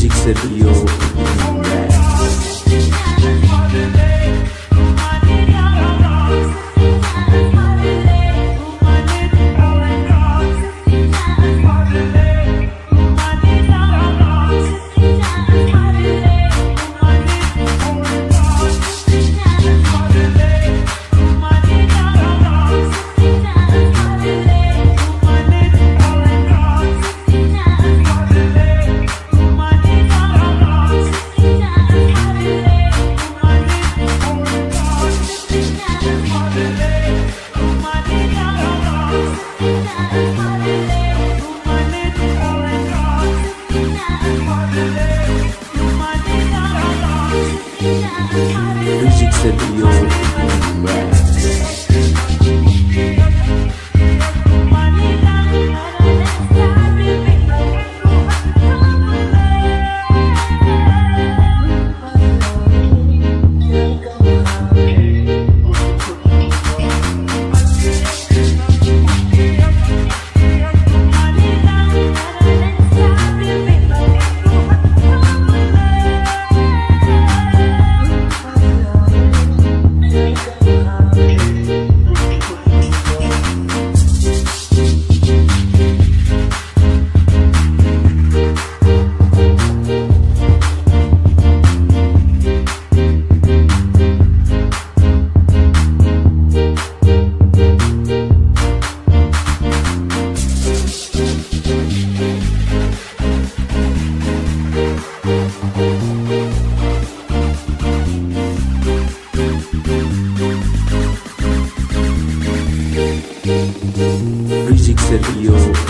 Müzik seviyor Sergio